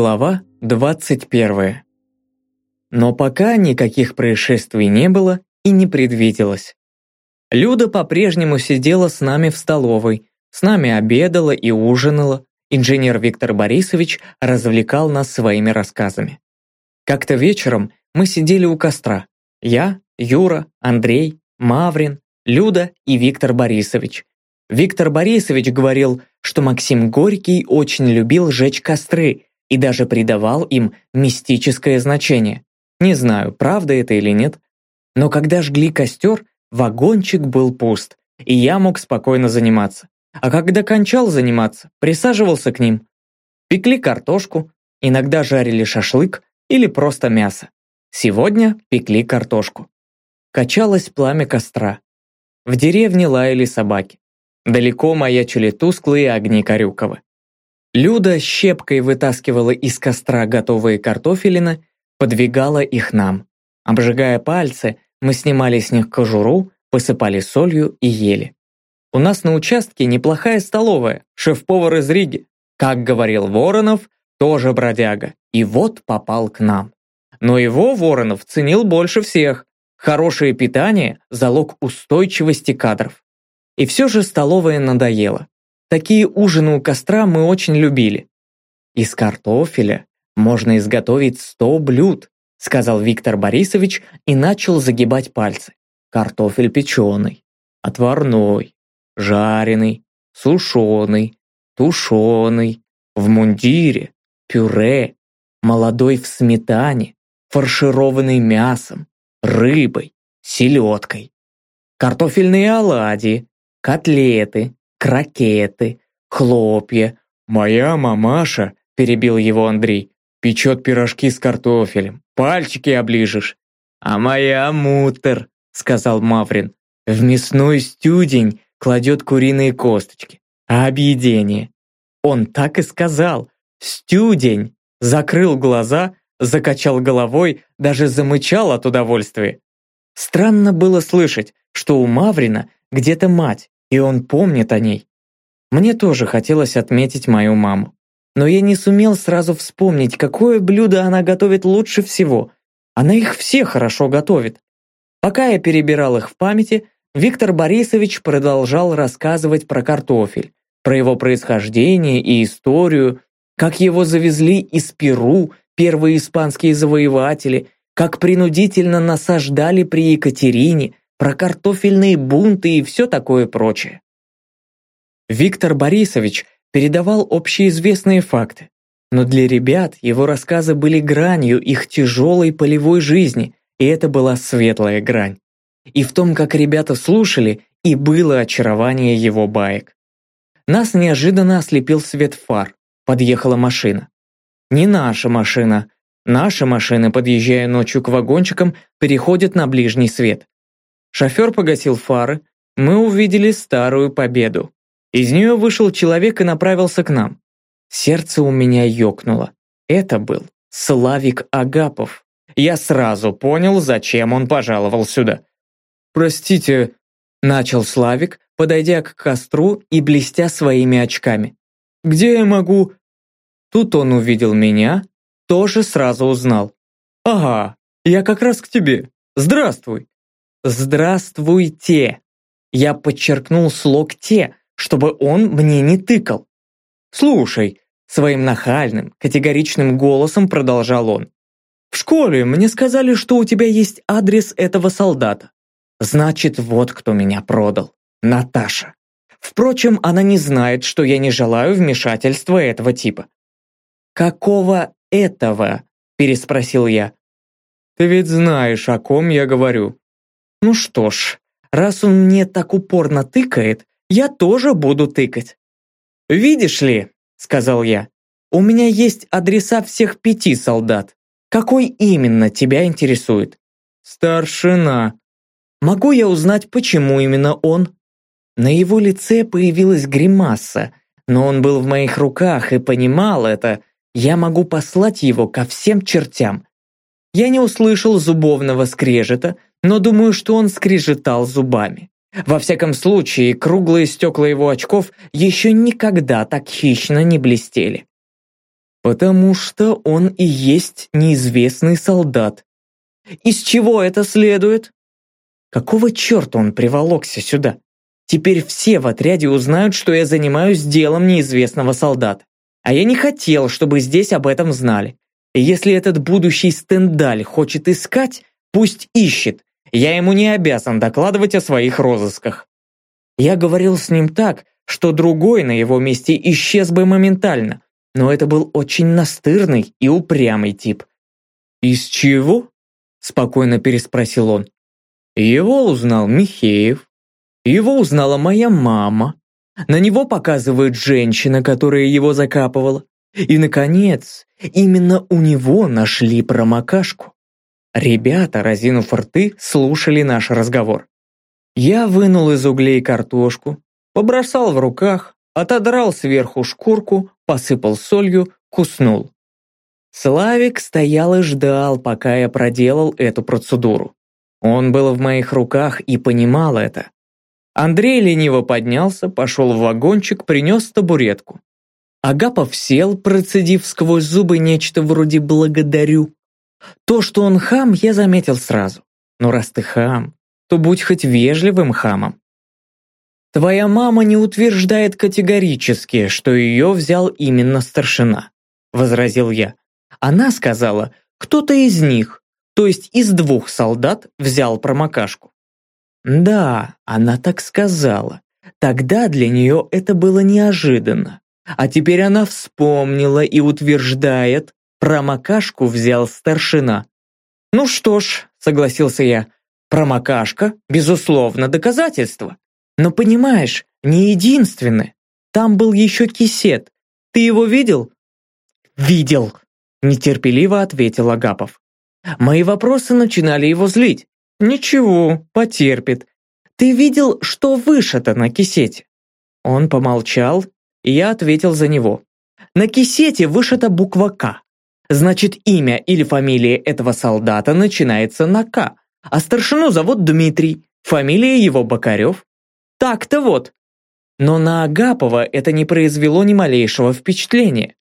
Глава 21. Но пока никаких происшествий не было и не предвиделось. Люда по-прежнему сидела с нами в столовой, с нами обедала и ужинала. Инженер Виктор Борисович развлекал нас своими рассказами. Как-то вечером мы сидели у костра. Я, Юра, Андрей, Маврин, Люда и Виктор Борисович. Виктор Борисович говорил, что Максим Горький очень любил жечь костры и даже придавал им мистическое значение. Не знаю, правда это или нет, но когда жгли костер, вагончик был пуст, и я мог спокойно заниматься. А когда кончал заниматься, присаживался к ним. Пекли картошку, иногда жарили шашлык или просто мясо. Сегодня пекли картошку. Качалось пламя костра. В деревне лаяли собаки. Далеко маячили тусклые огни Корюкова. Люда щепкой вытаскивала из костра готовые картофелины, подвигала их нам. Обжигая пальцы, мы снимали с них кожуру, посыпали солью и ели. У нас на участке неплохая столовая, шеф-повар из Риги. Как говорил Воронов, тоже бродяга. И вот попал к нам. Но его Воронов ценил больше всех. Хорошее питание – залог устойчивости кадров. И все же столовая надоела. Такие ужины у костра мы очень любили. Из картофеля можно изготовить сто блюд, сказал Виктор Борисович и начал загибать пальцы. Картофель печеный, отварной, жареный, сушеный, тушеный, в мундире, пюре, молодой в сметане, фаршированный мясом, рыбой, селедкой. Картофельные оладьи, котлеты, крокеты, хлопья. Моя мамаша, перебил его Андрей, печет пирожки с картофелем, пальчики оближешь. А моя мутер, сказал Маврин, в мясной стюдень кладет куриные косточки. Объедение? Он так и сказал. Стюдень. Закрыл глаза, закачал головой, даже замычал от удовольствия. Странно было слышать, что у Маврина где-то мать, и он помнит о ней. Мне тоже хотелось отметить мою маму. Но я не сумел сразу вспомнить, какое блюдо она готовит лучше всего. Она их все хорошо готовит. Пока я перебирал их в памяти, Виктор Борисович продолжал рассказывать про картофель, про его происхождение и историю, как его завезли из Перу первые испанские завоеватели, как принудительно насаждали при Екатерине, про картофельные бунты и все такое прочее. Виктор Борисович передавал общеизвестные факты, но для ребят его рассказы были гранью их тяжелой полевой жизни, и это была светлая грань. И в том, как ребята слушали, и было очарование его баек. Нас неожиданно ослепил свет фар. Подъехала машина. Не наша машина. Наши машины, подъезжая ночью к вагончикам, переходят на ближний свет. Шофер погасил фары, мы увидели старую победу. Из нее вышел человек и направился к нам. Сердце у меня ёкнуло. Это был Славик Агапов. Я сразу понял, зачем он пожаловал сюда. «Простите», — начал Славик, подойдя к костру и блестя своими очками. «Где я могу...» Тут он увидел меня, тоже сразу узнал. «Ага, я как раз к тебе. Здравствуй!» «Здравствуйте!» Я подчеркнул слог «те», чтобы он мне не тыкал. «Слушай», своим нахальным, категоричным голосом продолжал он. «В школе мне сказали, что у тебя есть адрес этого солдата. Значит, вот кто меня продал. Наташа. Впрочем, она не знает, что я не желаю вмешательства этого типа». «Какого этого?» – переспросил я. «Ты ведь знаешь, о ком я говорю». «Ну что ж, раз он мне так упорно тыкает, я тоже буду тыкать. «Видишь ли», — сказал я, — «у меня есть адреса всех пяти солдат. Какой именно тебя интересует?» «Старшина». «Могу я узнать, почему именно он?» На его лице появилась гримаса, но он был в моих руках и понимал это. Я могу послать его ко всем чертям. Я не услышал зубовного скрежета, но думаю, что он скрежетал зубами. Во всяком случае, круглые стекла его очков еще никогда так хищно не блестели. Потому что он и есть неизвестный солдат. Из чего это следует? Какого черта он приволокся сюда? Теперь все в отряде узнают, что я занимаюсь делом неизвестного солдата. А я не хотел, чтобы здесь об этом знали. И если этот будущий стендаль хочет искать, пусть ищет. Я ему не обязан докладывать о своих розысках. Я говорил с ним так, что другой на его месте исчез бы моментально, но это был очень настырный и упрямый тип. «Из чего?» – спокойно переспросил он. Его узнал Михеев, его узнала моя мама, на него показывает женщина, которая его закапывала. И, наконец, именно у него нашли промокашку. Ребята, разинув рты, слушали наш разговор. Я вынул из углей картошку, побросал в руках, отодрал сверху шкурку, посыпал солью, куснул. Славик стоял и ждал, пока я проделал эту процедуру. Он был в моих руках и понимал это. Андрей лениво поднялся, пошел в вагончик, принес табуретку. Агапов сел, процедив сквозь зубы нечто вроде «благодарю». То, что он хам, я заметил сразу. Но раз ты хам, то будь хоть вежливым хамом. Твоя мама не утверждает категорически, что ее взял именно старшина, возразил я. Она сказала, кто-то из них, то есть из двух солдат, взял промокашку. Да, она так сказала. Тогда для нее это было неожиданно. А теперь она вспомнила и утверждает, промокашку взял старшина. Ну что ж, согласился я, промокашка, безусловно, доказательство. Но понимаешь, не единственное. Там был еще кисет. Ты его видел? Видел, нетерпеливо ответил Агапов. Мои вопросы начинали его злить. «Ничего, потерпит. Ты видел, что вышито на кисете?» Он помолчал, и я ответил за него. «На кисете вышита буква «К». Значит, имя или фамилия этого солдата начинается на «К», а старшину зовут Дмитрий, фамилия его Бокарев. Так-то вот. Но на Агапова это не произвело ни малейшего впечатления.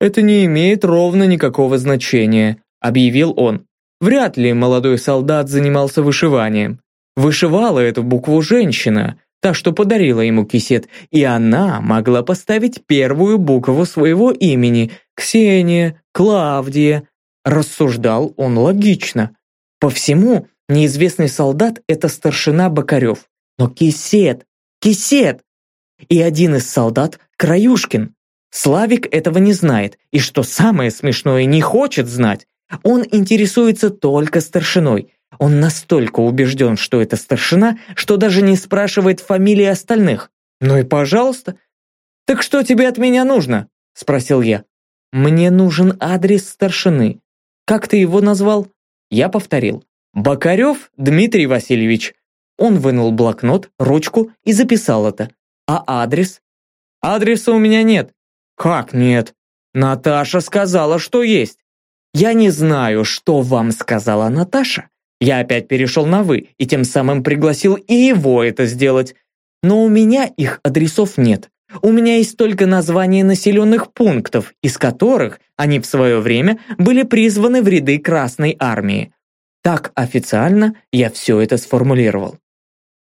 «Это не имеет ровно никакого значения», — объявил он. Вряд ли молодой солдат занимался вышиванием. Вышивала эту букву женщина, та, что подарила ему кисет, и она могла поставить первую букву своего имени – Ксения, Клавдия. Рассуждал он логично. По всему, неизвестный солдат – это старшина Бокарев. Но кисет, кисет! И один из солдат – Краюшкин. Славик этого не знает, и что самое смешное, не хочет знать. Он интересуется только старшиной. Он настолько убежден, что это старшина, что даже не спрашивает фамилии остальных. Ну и пожалуйста. «Так что тебе от меня нужно?» – спросил я. «Мне нужен адрес старшины. Как ты его назвал?» Я повторил. «Бокарев Дмитрий Васильевич». Он вынул блокнот, ручку и записал это. «А адрес?» «Адреса у меня нет». «Как нет?» «Наташа сказала, что есть». Я не знаю, что вам сказала Наташа. Я опять перешел на «вы» и тем самым пригласил и его это сделать. Но у меня их адресов нет. У меня есть только названия населенных пунктов, из которых они в свое время были призваны в ряды Красной Армии. Так официально я все это сформулировал.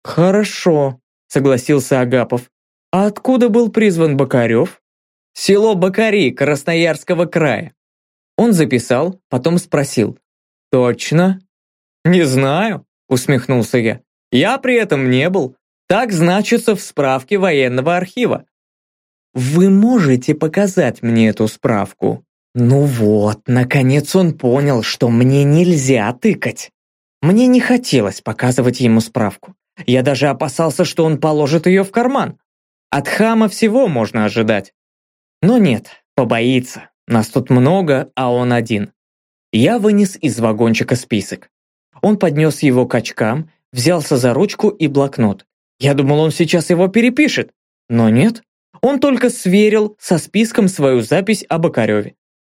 «Хорошо», — согласился Агапов. «А откуда был призван Бокарев?» «Село Бакари, Красноярского края. Он записал, потом спросил. «Точно?» «Не знаю», усмехнулся я. «Я при этом не был. Так значится в справке военного архива». «Вы можете показать мне эту справку?» Ну вот, наконец он понял, что мне нельзя тыкать. Мне не хотелось показывать ему справку. Я даже опасался, что он положит ее в карман. От хама всего можно ожидать. Но нет, побоится. Нас тут много, а он один. Я вынес из вагончика список. Он поднес его к очкам, взялся за ручку и блокнот. Я думал, он сейчас его перепишет. Но нет. Он только сверил со списком свою запись о Бокареве.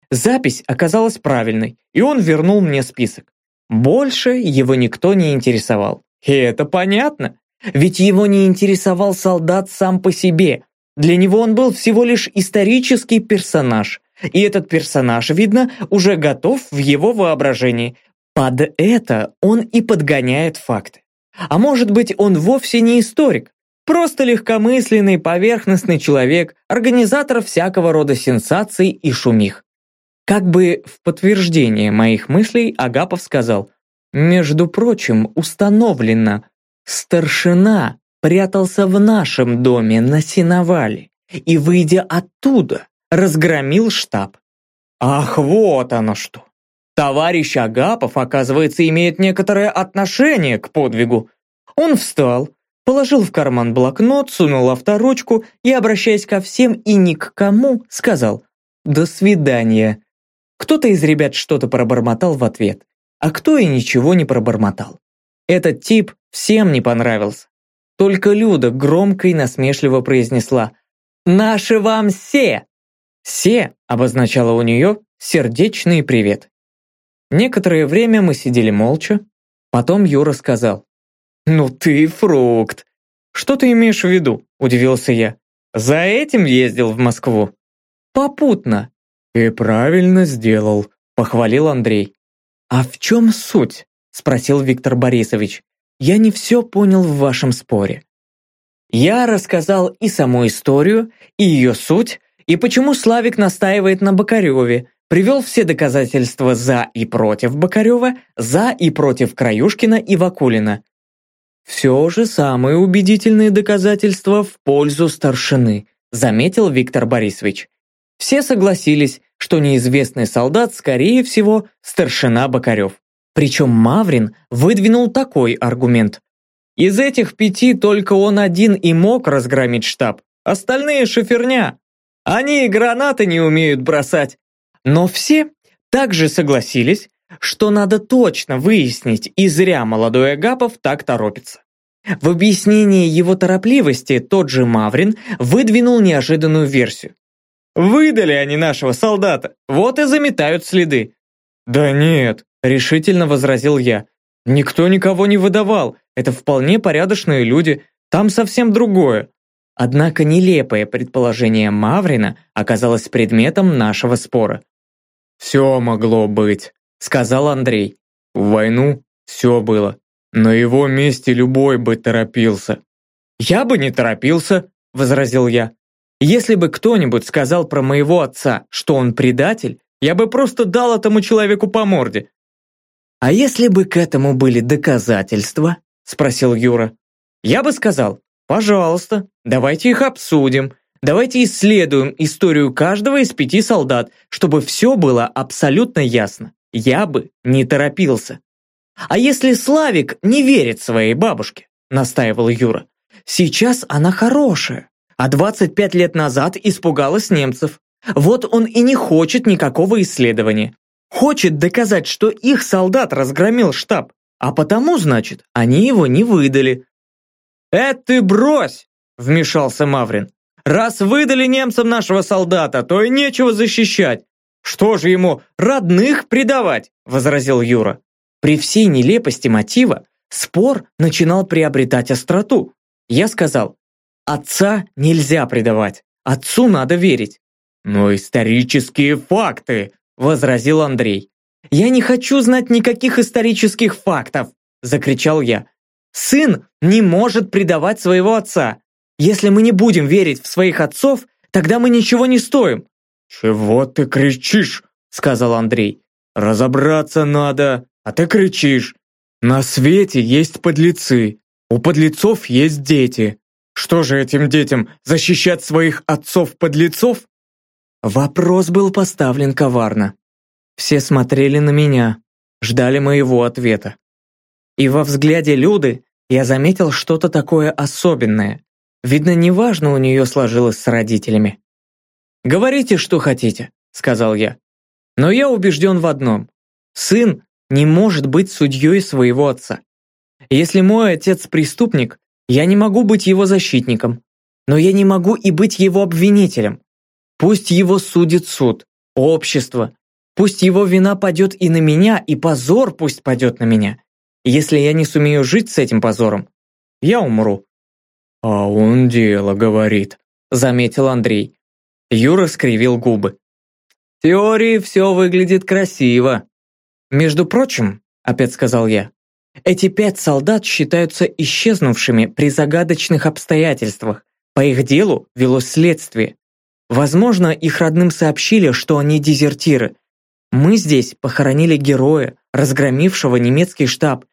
Запись оказалась правильной, и он вернул мне список. Больше его никто не интересовал. И это понятно. Ведь его не интересовал солдат сам по себе. Для него он был всего лишь исторический персонаж, И этот персонаж, видно, уже готов в его воображении. Под это он и подгоняет факты. А может быть, он вовсе не историк, просто легкомысленный, поверхностный человек, организатор всякого рода сенсаций и шумих. Как бы в подтверждение моих мыслей Агапов сказал, «Между прочим, установлено, старшина прятался в нашем доме на сеновале и, выйдя оттуда, разгромил штаб. Ах, вот оно что! Товарищ Агапов, оказывается, имеет некоторое отношение к подвигу. Он встал, положил в карман блокнот, сунул авторучку и, обращаясь ко всем и ни к кому, сказал «До свидания». Кто-то из ребят что-то пробормотал в ответ, а кто и ничего не пробормотал. Этот тип всем не понравился. Только Люда громко и насмешливо произнесла «Наши вам все!» «Се» обозначало у нее сердечный привет. Некоторое время мы сидели молча. Потом Юра сказал. «Ну ты фрукт!» «Что ты имеешь в виду?» – удивился я. «За этим ездил в Москву?» «Попутно». «И правильно сделал», – похвалил Андрей. «А в чем суть?» – спросил Виктор Борисович. «Я не все понял в вашем споре». Я рассказал и саму историю, и ее суть, и почему Славик настаивает на Бокареве, привел все доказательства за и против Бокарева, за и против Краюшкина и Вакулина. Все же самые убедительные доказательства в пользу старшины, заметил Виктор Борисович. Все согласились, что неизвестный солдат, скорее всего, старшина Бокарев. Причем Маврин выдвинул такой аргумент. Из этих пяти только он один и мог разгромить штаб, остальные шиферня. Они и гранаты не умеют бросать. Но все также согласились, что надо точно выяснить, и зря молодой Агапов так торопится. В объяснении его торопливости тот же Маврин выдвинул неожиданную версию. «Выдали они нашего солдата, вот и заметают следы». «Да нет», — решительно возразил я. «Никто никого не выдавал, это вполне порядочные люди, там совсем другое». Однако нелепое предположение Маврина оказалось предметом нашего спора. «Все могло быть», — сказал Андрей. «В войну все было. На его месте любой бы торопился». «Я бы не торопился», — возразил я. «Если бы кто-нибудь сказал про моего отца, что он предатель, я бы просто дал этому человеку по морде». «А если бы к этому были доказательства?» — спросил Юра. «Я бы сказал, Пожалуйста, давайте их обсудим. Давайте исследуем историю каждого из пяти солдат, чтобы все было абсолютно ясно. Я бы не торопился. А если Славик не верит своей бабушке, настаивал Юра. Сейчас она хорошая, а 25 лет назад испугалась немцев. Вот он и не хочет никакого исследования. Хочет доказать, что их солдат разгромил штаб, а потому, значит, они его не выдали, «Это ты брось!» – вмешался Маврин. «Раз выдали немцам нашего солдата, то и нечего защищать. Что же ему, родных предавать?» – возразил Юра. При всей нелепости мотива спор начинал приобретать остроту. Я сказал, отца нельзя предавать, отцу надо верить. «Но исторические факты!» – возразил Андрей. «Я не хочу знать никаких исторических фактов!» – закричал я. Сын не может предавать своего отца. Если мы не будем верить в своих отцов, тогда мы ничего не стоим». «Чего ты кричишь?» – сказал Андрей. «Разобраться надо, а ты кричишь. На свете есть подлецы, у подлецов есть дети. Что же этим детям, защищать своих отцов-подлецов?» Вопрос был поставлен коварно. Все смотрели на меня, ждали моего ответа. И во взгляде Люды я заметил что-то такое особенное. Видно, неважно у нее сложилось с родителями. «Говорите, что хотите», — сказал я. «Но я убежден в одном. Сын не может быть судьей своего отца. Если мой отец преступник, я не могу быть его защитником, но я не могу и быть его обвинителем. Пусть его судит суд, общество, пусть его вина падет и на меня, и позор пусть падет на меня. Если я не сумею жить с этим позором, я умру». «А он дело говорит», — заметил Андрей. Юра скривил губы. В теории все выглядит красиво. Между прочим, опять сказал я, эти пять солдат считаются исчезнувшими при загадочных обстоятельствах. По их делу велось следствие. Возможно, их родным сообщили, что они дезертиры. Мы здесь похоронили героя, разгромившего немецкий штаб,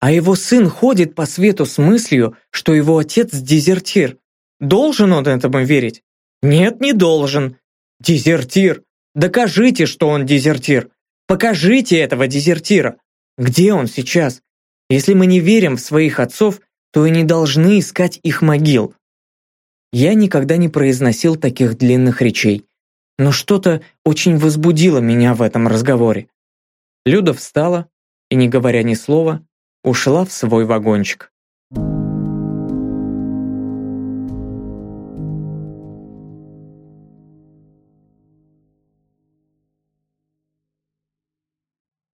а его сын ходит по свету с мыслью, что его отец дезертир. Должен он этому верить? Нет, не должен. Дезертир. Докажите, что он дезертир. Покажите этого дезертира. Где он сейчас? Если мы не верим в своих отцов, то и не должны искать их могил. Я никогда не произносил таких длинных речей, но что-то очень возбудило меня в этом разговоре. Люда встала и, не говоря ни слова, ушла в свой вагончик.